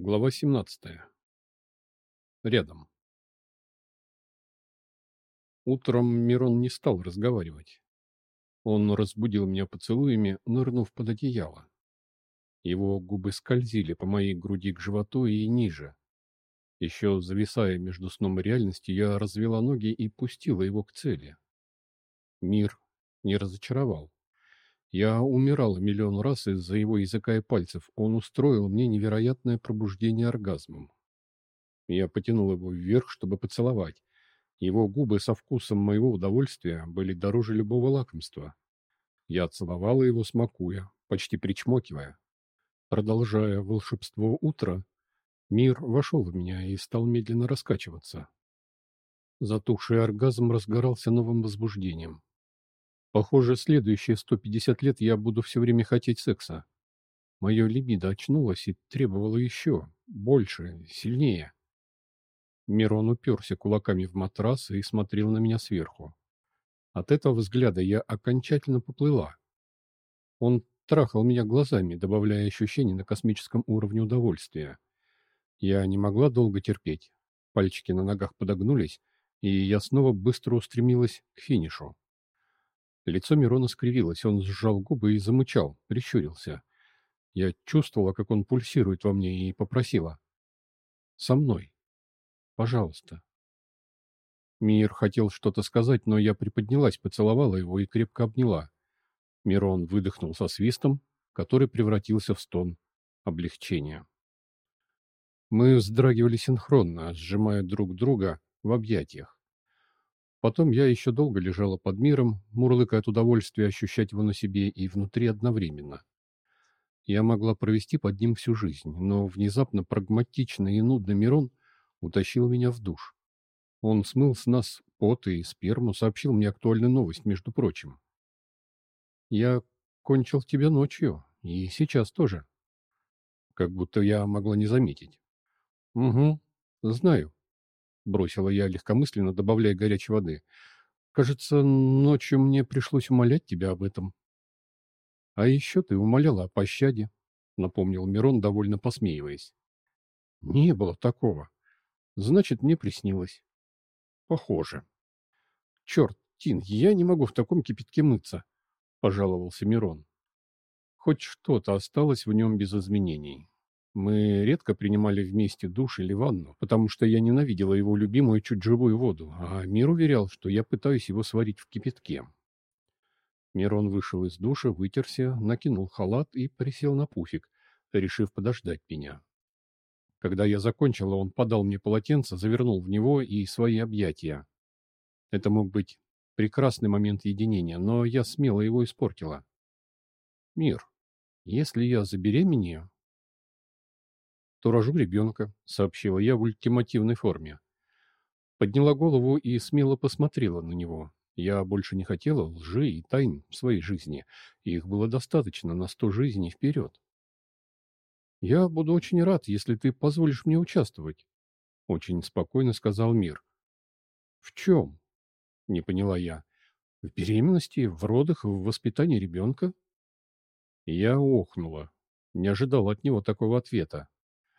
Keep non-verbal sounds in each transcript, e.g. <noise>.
Глава 17. Рядом. Утром Мирон не стал разговаривать. Он разбудил меня поцелуями, нырнув под одеяло. Его губы скользили по моей груди к животу и ниже. Еще зависая между сном и реальностью, я развела ноги и пустила его к цели. Мир не разочаровал. Я умирала миллион раз из-за его языка и пальцев. Он устроил мне невероятное пробуждение оргазмом. Я потянул его вверх, чтобы поцеловать. Его губы со вкусом моего удовольствия были дороже любого лакомства. Я целовала его, смакуя, почти причмокивая. Продолжая волшебство утра, мир вошел в меня и стал медленно раскачиваться. Затухший оргазм разгорался новым возбуждением. Похоже, следующие 150 лет я буду все время хотеть секса. Мое либидо очнулось и требовало еще, больше, сильнее. Мирон уперся кулаками в матрас и смотрел на меня сверху. От этого взгляда я окончательно поплыла. Он трахал меня глазами, добавляя ощущений на космическом уровне удовольствия. Я не могла долго терпеть. Пальчики на ногах подогнулись, и я снова быстро устремилась к финишу. Лицо Мирона скривилось, он сжал губы и замычал, прищурился. Я чувствовала, как он пульсирует во мне, и попросила. «Со мной. Пожалуйста». Мир хотел что-то сказать, но я приподнялась, поцеловала его и крепко обняла. Мирон выдохнул со свистом, который превратился в стон облегчения. Мы вздрагивали синхронно, сжимая друг друга в объятиях. Потом я еще долго лежала под миром, мурлыкая от удовольствия ощущать его на себе и внутри одновременно. Я могла провести под ним всю жизнь, но внезапно прагматичный и нудный Мирон утащил меня в душ. Он смыл с нас пот и сперму, сообщил мне актуальную новость, между прочим. «Я кончил тебя ночью, и сейчас тоже». Как будто я могла не заметить. «Угу, знаю», бросила я легкомысленно, добавляя горячей воды. Кажется, ночью мне пришлось умолять тебя об этом. А еще ты умоляла о пощаде, напомнил Мирон, довольно посмеиваясь. Не было такого. Значит, мне приснилось. Похоже. Черт, Тин, я не могу в таком кипятке мыться, пожаловался Мирон. Хоть что-то осталось в нем без изменений. Мы редко принимали вместе душ или ванну, потому что я ненавидела его любимую чуть живую воду, а Мир уверял, что я пытаюсь его сварить в кипятке. Мирон вышел из душа, вытерся, накинул халат и присел на пуфик, решив подождать меня. Когда я закончила, он подал мне полотенце, завернул в него и свои объятия. Это мог быть прекрасный момент единения, но я смело его испортила. «Мир, если я забеременею, то рожу ребенка», — сообщила я в ультимативной форме. Подняла голову и смело посмотрела на него. Я больше не хотела лжи и тайн в своей жизни. Их было достаточно на сто жизней вперед. «Я буду очень рад, если ты позволишь мне участвовать», — очень спокойно сказал Мир. «В чем?» — не поняла я. «В беременности, в родах, в воспитании ребенка?» Я охнула. Не ожидал от него такого ответа.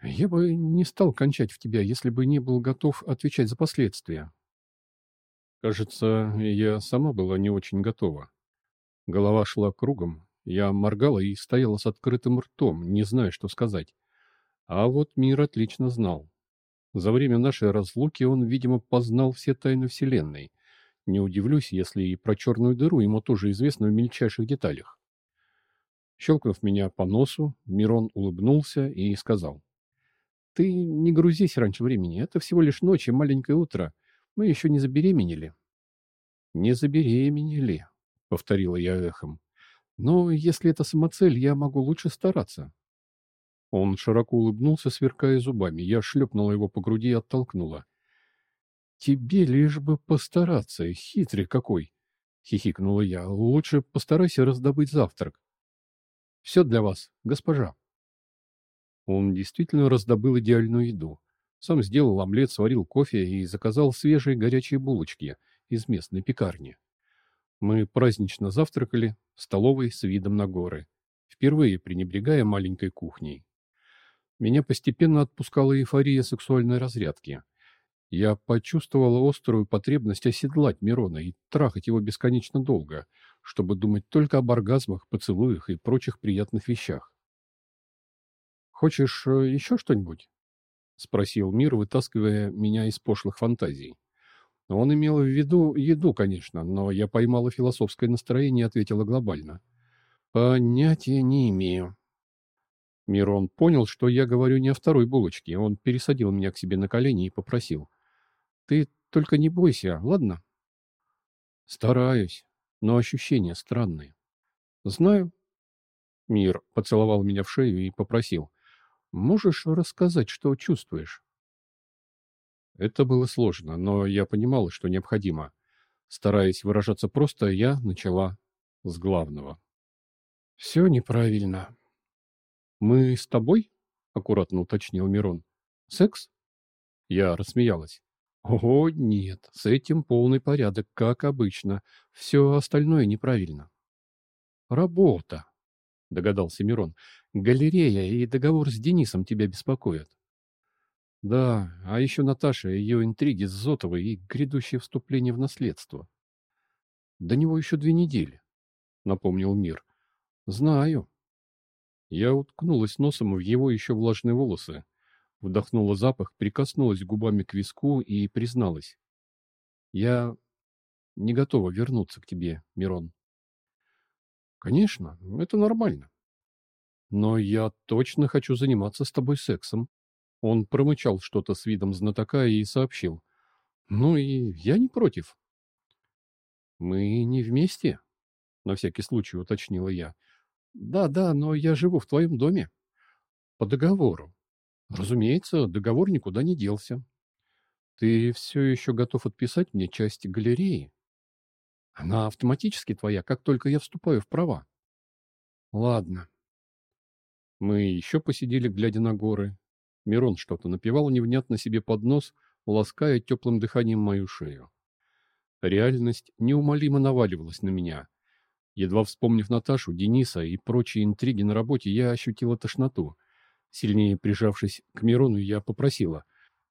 Я бы не стал кончать в тебя, если бы не был готов отвечать за последствия. Кажется, я сама была не очень готова. Голова шла кругом, я моргала и стояла с открытым ртом, не зная, что сказать. А вот мир отлично знал. За время нашей разлуки он, видимо, познал все тайны Вселенной. Не удивлюсь, если и про черную дыру ему тоже известно в мельчайших деталях. Щелкнув меня по носу, Мирон улыбнулся и сказал. Ты не грузись раньше времени. Это всего лишь ночь и маленькое утро. Мы еще не забеременели. Не забеременели, повторила я эхом. Но если это самоцель, я могу лучше стараться. Он широко улыбнулся, сверкая зубами. Я шлепнула его по груди и оттолкнула. «Тебе лишь бы постараться, хитрый какой!» — хихикнула я. «Лучше постарайся раздобыть завтрак». «Все для вас, госпожа». Он действительно раздобыл идеальную еду. Сам сделал омлет, сварил кофе и заказал свежие горячие булочки из местной пекарни. Мы празднично завтракали в столовой с видом на горы, впервые пренебрегая маленькой кухней. Меня постепенно отпускала эйфория сексуальной разрядки. Я почувствовала острую потребность оседлать Мирона и трахать его бесконечно долго, чтобы думать только об оргазмах, поцелуях и прочих приятных вещах. «Хочешь э, еще что-нибудь?» — спросил Мир, вытаскивая меня из пошлых фантазий. Он имел в виду еду, конечно, но я поймала философское настроение и ответила глобально. «Понятия не имею». Мирон понял, что я говорю не о второй булочке. Он пересадил меня к себе на колени и попросил. «Ты только не бойся, ладно?» «Стараюсь, но ощущения странные». «Знаю». Мир поцеловал меня в шею и попросил. «Можешь рассказать, что чувствуешь?» Это было сложно, но я понимала, что необходимо. Стараясь выражаться просто, я начала с главного. «Все неправильно». «Мы с тобой?» — аккуратно уточнил Мирон. «Секс?» Я рассмеялась. «О, нет, с этим полный порядок, как обычно. Все остальное неправильно». «Работа», — догадался Мирон. «Галерея и договор с Денисом тебя беспокоят». Да, а еще Наташа, ее интриги с Зотовой и грядущее вступление в наследство. До него еще две недели, напомнил Мир. Знаю. Я уткнулась носом в его еще влажные волосы, вдохнула запах, прикоснулась губами к виску и призналась. Я не готова вернуться к тебе, Мирон. Конечно, это нормально. Но я точно хочу заниматься с тобой сексом. Он промычал что-то с видом знатока и сообщил. «Ну и я не против». «Мы не вместе?» — на всякий случай уточнила я. «Да-да, но я живу в твоем доме». «По договору». «Разумеется, договор никуда не делся». «Ты все еще готов отписать мне часть галереи?» «Она автоматически твоя, как только я вступаю в права». «Ладно». Мы еще посидели, глядя на горы, Мирон что-то напевал невнятно себе под нос, лаская теплым дыханием мою шею. Реальность неумолимо наваливалась на меня. Едва вспомнив Наташу, Дениса и прочие интриги на работе, я ощутила тошноту. Сильнее прижавшись к Мирону, я попросила.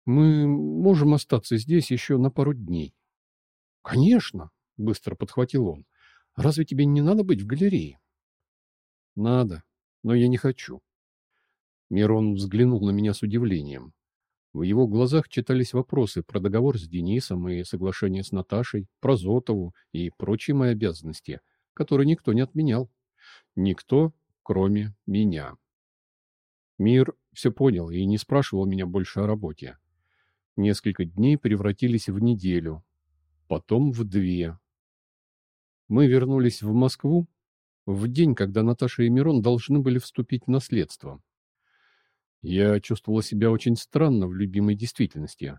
«Мы можем остаться здесь еще на пару дней». «Конечно!» — быстро подхватил он. «Разве тебе не надо быть в галерее?» «Надо, но я не хочу. Мирон взглянул на меня с удивлением. В его глазах читались вопросы про договор с Денисом и соглашение с Наташей, про Зотову и прочие мои обязанности, которые никто не отменял. Никто, кроме меня. Мир все понял и не спрашивал меня больше о работе. Несколько дней превратились в неделю, потом в две. Мы вернулись в Москву в день, когда Наташа и Мирон должны были вступить в наследство. Я чувствовала себя очень странно в любимой действительности.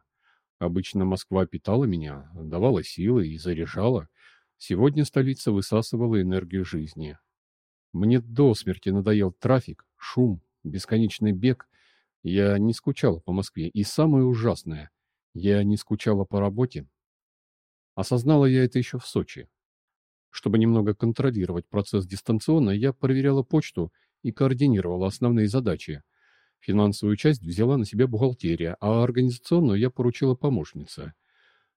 Обычно Москва питала меня, давала силы и заряжала. Сегодня столица высасывала энергию жизни. Мне до смерти надоел трафик, шум, бесконечный бег. Я не скучала по Москве. И самое ужасное, я не скучала по работе. Осознала я это еще в Сочи. Чтобы немного контролировать процесс дистанционно, я проверяла почту и координировала основные задачи – Финансовую часть взяла на себя бухгалтерия, а организационную я поручила помощнице.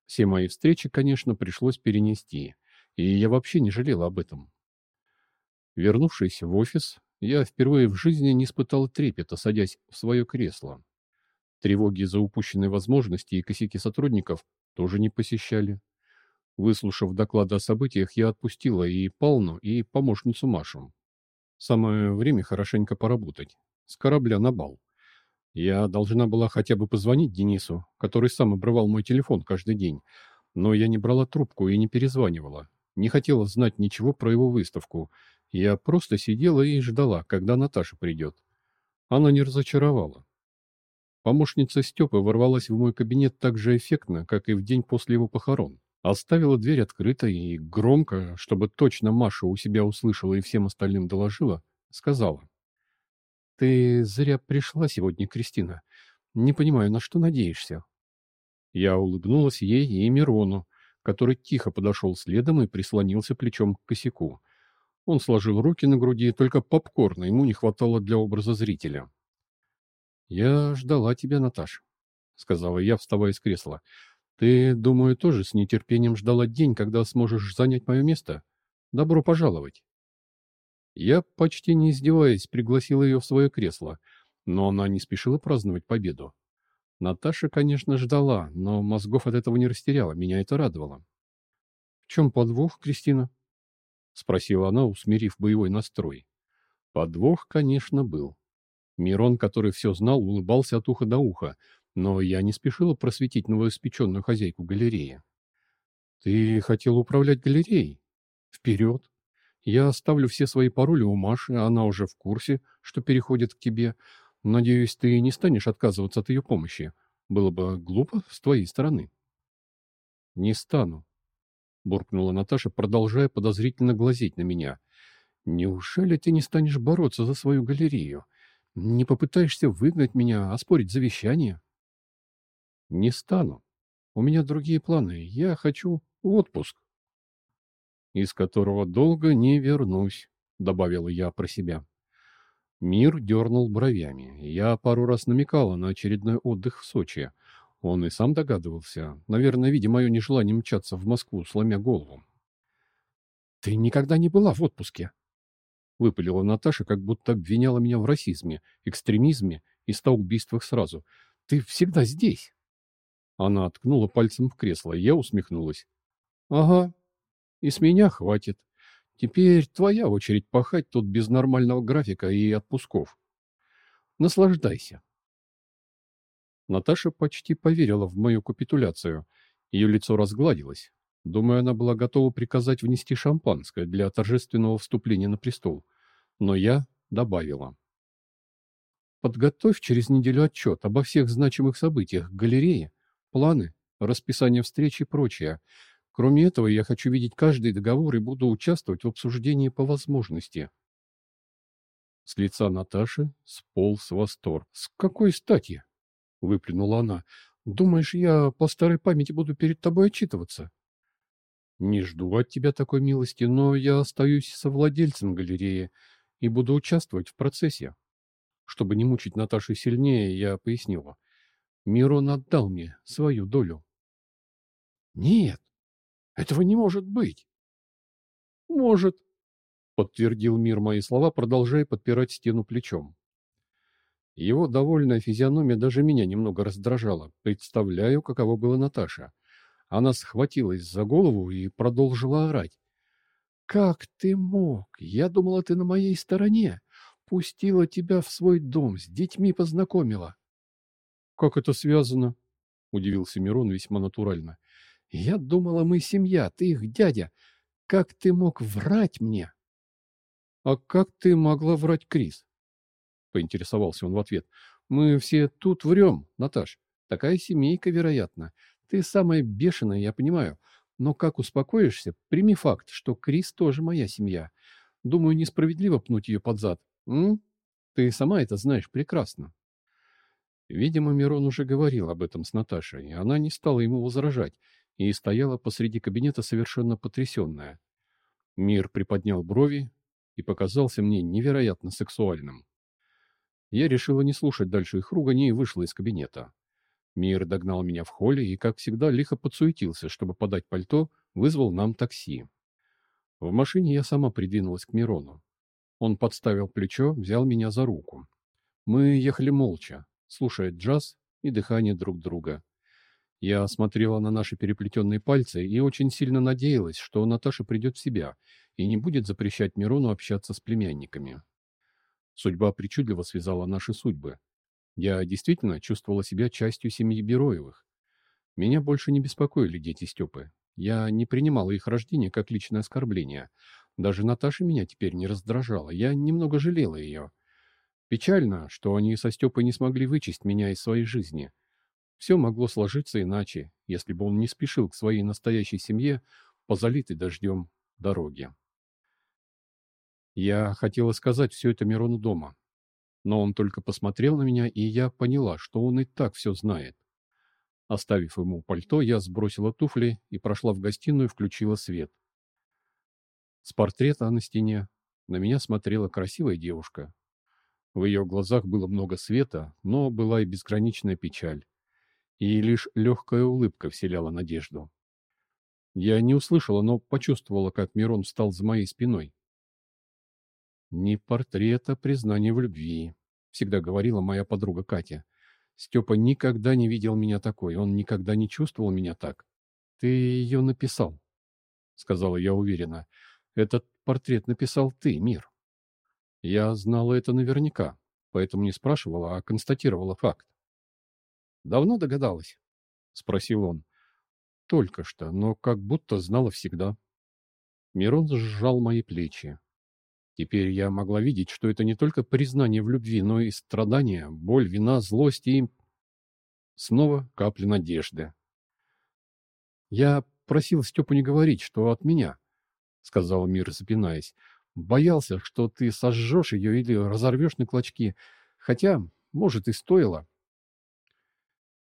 Все мои встречи, конечно, пришлось перенести, и я вообще не жалела об этом. Вернувшись в офис, я впервые в жизни не испытал трепета, садясь в свое кресло. Тревоги за упущенные возможности и косяки сотрудников тоже не посещали. Выслушав доклады о событиях, я отпустила и Палну, и помощницу Машу. Самое время хорошенько поработать с корабля на бал. Я должна была хотя бы позвонить Денису, который сам обрывал мой телефон каждый день, но я не брала трубку и не перезванивала. Не хотела знать ничего про его выставку. Я просто сидела и ждала, когда Наташа придет. Она не разочаровала. Помощница Степы ворвалась в мой кабинет так же эффектно, как и в день после его похорон. Оставила дверь открытой и громко, чтобы точно Маша у себя услышала и всем остальным доложила, сказала. «Ты зря пришла сегодня, Кристина. Не понимаю, на что надеешься?» Я улыбнулась ей и Мирону, который тихо подошел следом и прислонился плечом к косяку. Он сложил руки на груди, только попкорна ему не хватало для образа зрителя. «Я ждала тебя, Наташ», — сказала я, вставая с кресла. «Ты, думаю, тоже с нетерпением ждала день, когда сможешь занять мое место? Добро пожаловать!» Я, почти не издеваясь, пригласил ее в свое кресло, но она не спешила праздновать победу. Наташа, конечно, ждала, но мозгов от этого не растеряла, меня это радовало. «В чем подвох, Кристина?» — спросила она, усмирив боевой настрой. Подвох, конечно, был. Мирон, который все знал, улыбался от уха до уха, но я не спешила просветить новоиспеченную хозяйку галереи. «Ты хотел управлять галереей? Вперед! Я оставлю все свои пароли у Маши, она уже в курсе, что переходит к тебе. Надеюсь, ты не станешь отказываться от ее помощи. Было бы глупо с твоей стороны». «Не стану», — буркнула Наташа, продолжая подозрительно глазеть на меня. «Неужели ты не станешь бороться за свою галерею? Не попытаешься выгнать меня, оспорить завещание?» «Не стану. У меня другие планы. Я хочу отпуск» из которого долго не вернусь», — добавила я про себя. Мир дернул бровями. Я пару раз намекала на очередной отдых в Сочи. Он и сам догадывался, наверное, видя мое нежелание мчаться в Москву, сломя голову. «Ты никогда не была в отпуске?» Выпалила Наташа, как будто обвиняла меня в расизме, экстремизме и ста сразу. «Ты всегда здесь!» Она ткнула пальцем в кресло, я усмехнулась. «Ага, и с меня хватит. Теперь твоя очередь пахать тут без нормального графика и отпусков. Наслаждайся. Наташа почти поверила в мою капитуляцию. Ее лицо разгладилось. Думаю, она была готова приказать внести шампанское для торжественного вступления на престол. Но я добавила. Подготовь через неделю отчет обо всех значимых событиях галереи, планы, расписание встреч и прочее. Кроме этого, я хочу видеть каждый договор и буду участвовать в обсуждении по возможности. С лица Наташи сполз восторг. «С какой стати?» — выплюнула она. «Думаешь, я по старой памяти буду перед тобой отчитываться?» «Не жду от тебя такой милости, но я остаюсь совладельцем галереи и буду участвовать в процессе». Чтобы не мучить Наташу сильнее, я пояснила. Мирон отдал мне свою долю. «Нет, этого не может быть. Может, подтвердил мир мои слова, продолжая подпирать стену плечом. Его довольная физиономия даже меня немного раздражала. Представляю, каково было Наташа. Она схватилась за голову и продолжила орать. «Как ты мог? Я думала, ты на моей стороне. Пустила тебя в свой дом, с детьми познакомила». «Как это связано?» — удивился Мирон весьма натурально. Я думала, мы семья, ты их дядя. Как ты мог врать мне? А как ты могла врать Крис? Поинтересовался он в ответ. Мы все тут врем, Наташ. Такая семейка, вероятно. Ты самая бешеная, я понимаю. Но как успокоишься, прими факт, что Крис тоже моя семья. Думаю, несправедливо пнуть ее под зад. М? Ты сама это знаешь прекрасно. Видимо, Мирон уже говорил об этом с Наташей, и она не стала ему возражать, и стояла посреди кабинета совершенно потрясенная. Мир приподнял брови и показался мне невероятно сексуальным. Я решила не слушать дальше их ругани и вышла из кабинета. Мир догнал меня в холле и, как всегда, лихо подсуетился, чтобы подать пальто, вызвал нам такси. В машине я сама придвинулась к Мирону. Он подставил плечо, взял меня за руку. Мы ехали молча, слушая джаз и дыхание друг друга. Я смотрела на наши переплетенные пальцы и очень сильно надеялась, что Наташа придет в себя и не будет запрещать Мирону общаться с племянниками. Судьба причудливо связала наши судьбы. Я действительно чувствовала себя частью семьи Бероевых. Меня больше не беспокоили дети Степы. Я не принимала их рождение как личное оскорбление. Даже Наташа меня теперь не раздражала. Я немного жалела ее. Печально, что они со Степой не смогли вычесть меня из своей жизни. Все могло сложиться иначе, если бы он не спешил к своей настоящей семье по залитой дождем дороге. Я хотела сказать все это Мирону дома, но он только посмотрел на меня, и я поняла, что он и так все знает. Оставив ему пальто, я сбросила туфли и прошла в гостиную, включила свет. С портрета на стене на меня смотрела красивая девушка. В ее глазах было много света, но была и безграничная печаль. И лишь легкая улыбка вселяла надежду. Я не услышала, но почувствовала, как Мирон встал за моей спиной. «Не портрет, а признание в любви», — всегда говорила моя подруга Катя. «Степа никогда не видел меня такой, он никогда не чувствовал меня так. Ты ее написал», — сказала я уверенно. «Этот портрет написал ты, Мир». Я знала это наверняка, поэтому не спрашивала, а констатировала факт. «Давно догадалась?» — спросил он. «Только что, но как будто знала всегда». Мирон сжал мои плечи. Теперь я могла видеть, что это не только признание в любви, но и страдания, боль, вина, злость и... Снова капли надежды. «Я просил Степу не говорить, что от меня», — сказал Мир, запинаясь. «Боялся, что ты сожжешь ее или разорвешь на клочки. Хотя, может, и стоило».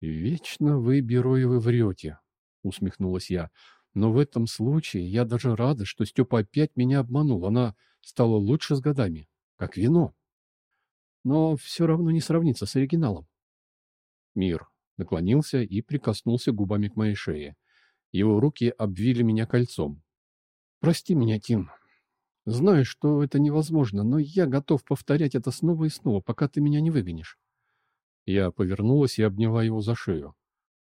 «Вечно вы, Бероевы, врете», — усмехнулась я. «Но в этом случае я даже рада, что Степа опять меня обманул. Она стала лучше с годами, как вино. Но все равно не сравнится с оригиналом». Мир наклонился и прикоснулся губами к моей шее. Его руки обвили меня кольцом. «Прости меня, Тим. Знаю, что это невозможно, но я готов повторять это снова и снова, пока ты меня не выгонишь». Я повернулась и обняла его за шею.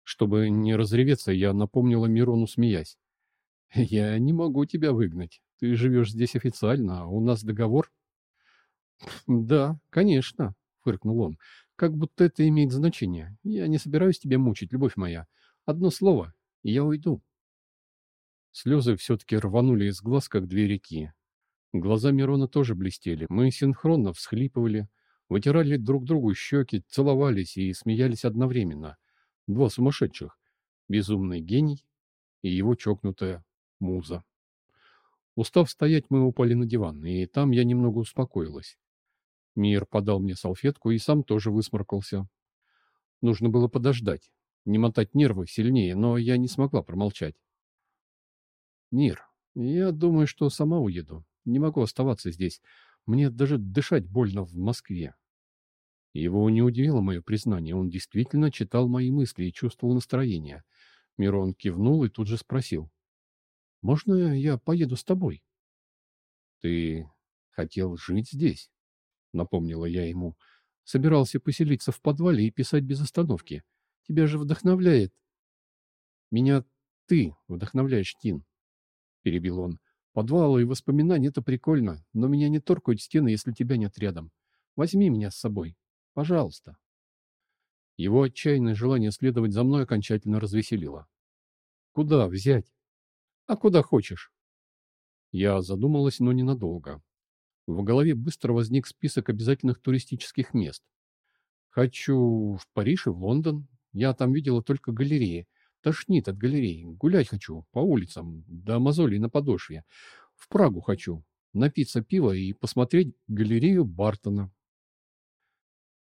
Чтобы не разреветься, я напомнила Мирону, смеясь. <laughs> «Я не могу тебя выгнать. Ты живешь здесь официально, а у нас договор». «Да, конечно», — фыркнул он. «Как будто это имеет значение. Я не собираюсь тебя мучить, любовь моя. Одно слово, и я уйду». Слезы все-таки рванули из глаз, как две реки. Глаза Мирона тоже блестели. Мы синхронно всхлипывали, вытирали друг другу щеки, целовались и смеялись одновременно. Два сумасшедших. Безумный гений и его чокнутая муза. Устав стоять, мы упали на диван, и там я немного успокоилась. Мир подал мне салфетку и сам тоже высморкался. Нужно было подождать, не мотать нервы сильнее, но я не смогла промолчать. «Мир, я думаю, что сама уеду. Не могу оставаться здесь. Мне даже дышать больно в Москве. Его не удивило мое признание. Он действительно читал мои мысли и чувствовал настроение. Мирон кивнул и тут же спросил. «Можно я поеду с тобой?» «Ты хотел жить здесь?» — напомнила я ему. «Собирался поселиться в подвале и писать без остановки. Тебя же вдохновляет...» «Меня ты вдохновляешь, Тин», — перебил он. Подвалы и воспоминания — это прикольно, но меня не торкают стены, если тебя нет рядом. Возьми меня с собой. Пожалуйста. Его отчаянное желание следовать за мной окончательно развеселило. Куда взять? А куда хочешь. Я задумалась, но ненадолго. В голове быстро возник список обязательных туристических мест. Хочу в Париж и в Лондон. Я там видела только галереи. Тошнит от галерей. Гулять хочу по улицам, до мозолей на подошве. В Прагу хочу. Напиться пива и посмотреть галерею Бартона.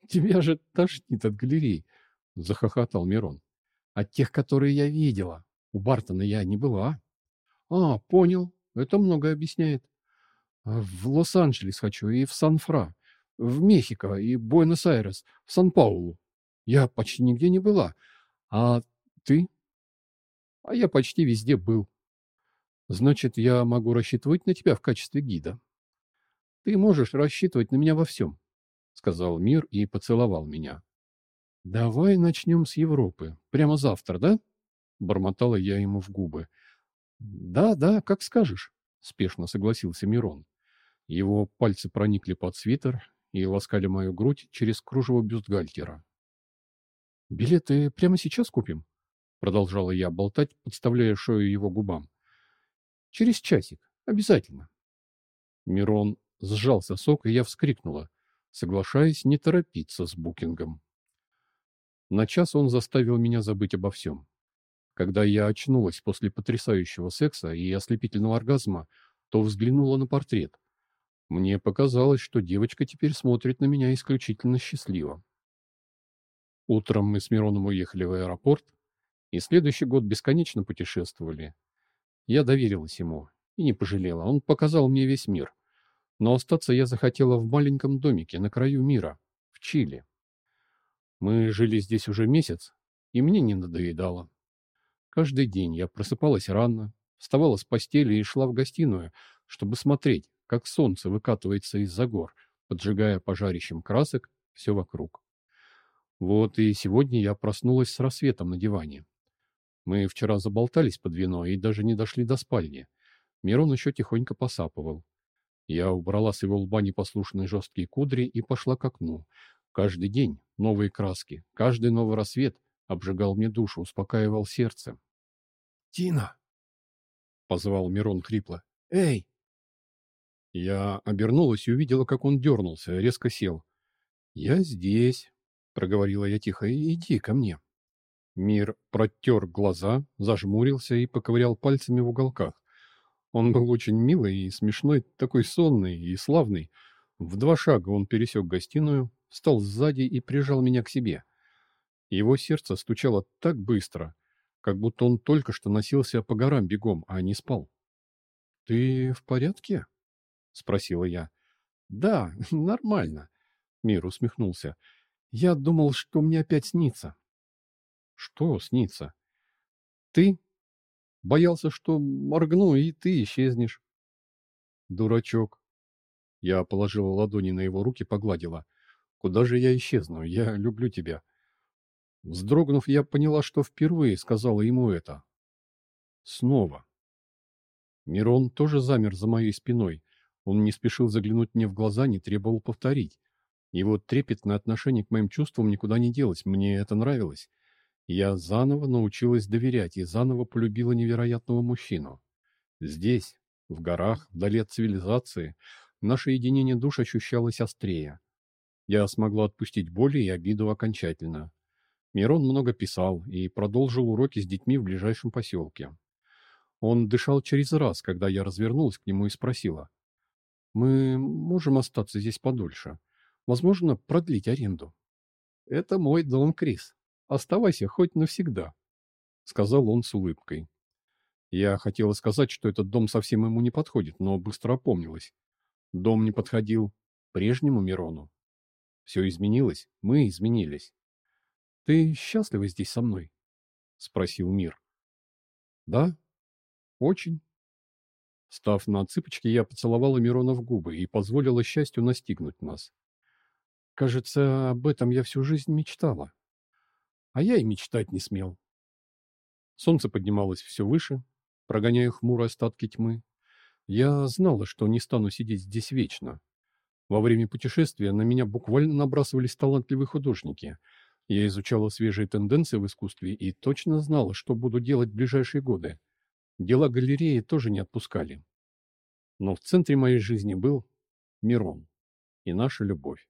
<laughs> Тебя же тошнит от галерей, захохотал Мирон. От тех, которые я видела. У Бартона я не была. А, понял. Это многое объясняет. В Лос-Анджелес хочу и в Сан-Фра, в Мехико и Буэнос-Айрес, в Сан-Паулу. Я почти нигде не была. А ты? А я почти везде был. Значит, я могу рассчитывать на тебя в качестве гида. Ты можешь рассчитывать на меня во всем, сказал Мир и поцеловал меня. Давай начнем с Европы. Прямо завтра, да? Бормотала я ему в губы. Да, да, как скажешь, спешно согласился Мирон. Его пальцы проникли под свитер и ласкали мою грудь через кружево бюстгальтера. «Билеты прямо сейчас купим?» Продолжала я болтать, подставляя шею его губам. Через часик. Обязательно. Мирон сжал сосок, и я вскрикнула, соглашаясь не торопиться с букингом. На час он заставил меня забыть обо всем. Когда я очнулась после потрясающего секса и ослепительного оргазма, то взглянула на портрет. Мне показалось, что девочка теперь смотрит на меня исключительно счастливо. Утром мы с Мироном уехали в аэропорт, и следующий год бесконечно путешествовали. Я доверилась ему и не пожалела. Он показал мне весь мир. Но остаться я захотела в маленьком домике на краю мира, в Чили. Мы жили здесь уже месяц, и мне не надоедало. Каждый день я просыпалась рано, вставала с постели и шла в гостиную, чтобы смотреть, как солнце выкатывается из-за гор, поджигая пожарищем красок все вокруг. Вот и сегодня я проснулась с рассветом на диване. Мы вчера заболтались под вино и даже не дошли до спальни. Мирон еще тихонько посапывал. Я убрала с его лба непослушные жесткие кудри и пошла к окну. Каждый день новые краски, каждый новый рассвет обжигал мне душу, успокаивал сердце. «Тина!» — позвал Мирон хрипло. «Эй!» Я обернулась и увидела, как он дернулся, резко сел. «Я здесь», — проговорила я тихо, — «иди ко мне». Мир протер глаза, зажмурился и поковырял пальцами в уголках. Он был очень милый и смешной, такой сонный и славный. В два шага он пересек гостиную, встал сзади и прижал меня к себе. Его сердце стучало так быстро, как будто он только что носился по горам бегом, а не спал. «Ты в порядке?» — спросила я. «Да, <laughs> нормально», — Мир усмехнулся. «Я думал, что мне опять снится». «Что снится?» «Ты Боялся, что моргну, и ты исчезнешь. Дурачок. Я положила ладони на его руки, погладила. Куда же я исчезну? Я люблю тебя. Вздрогнув, я поняла, что впервые сказала ему это. Снова. Мирон тоже замер за моей спиной. Он не спешил заглянуть мне в глаза, не требовал повторить. Его трепетное отношение к моим чувствам никуда не делось. Мне это нравилось. Я заново научилась доверять и заново полюбила невероятного мужчину. Здесь, в горах, вдали от цивилизации, наше единение душ ощущалось острее. Я смогла отпустить боли и обиду окончательно. Мирон много писал и продолжил уроки с детьми в ближайшем поселке. Он дышал через раз, когда я развернулась к нему и спросила. «Мы можем остаться здесь подольше? Возможно, продлить аренду?» «Это мой дом, Крис», Оставайся хоть навсегда», — сказал он с улыбкой. Я хотела сказать, что этот дом совсем ему не подходит, но быстро опомнилась. Дом не подходил прежнему Мирону. Все изменилось, мы изменились. «Ты счастлива здесь со мной?» — спросил Мир. «Да, очень». Став на цыпочки, я поцеловала Мирона в губы и позволила счастью настигнуть нас. Кажется, об этом я всю жизнь мечтала а я и мечтать не смел. Солнце поднималось все выше, прогоняя хмурые остатки тьмы. Я знала, что не стану сидеть здесь вечно. Во время путешествия на меня буквально набрасывались талантливые художники. Я изучала свежие тенденции в искусстве и точно знала, что буду делать в ближайшие годы. Дела галереи тоже не отпускали. Но в центре моей жизни был Мирон и наша любовь.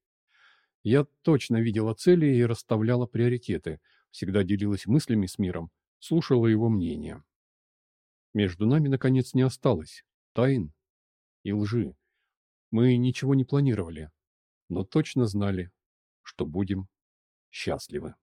Я точно видела цели и расставляла приоритеты, всегда делилась мыслями с миром, слушала его мнение. Между нами, наконец, не осталось тайн и лжи. Мы ничего не планировали, но точно знали, что будем счастливы.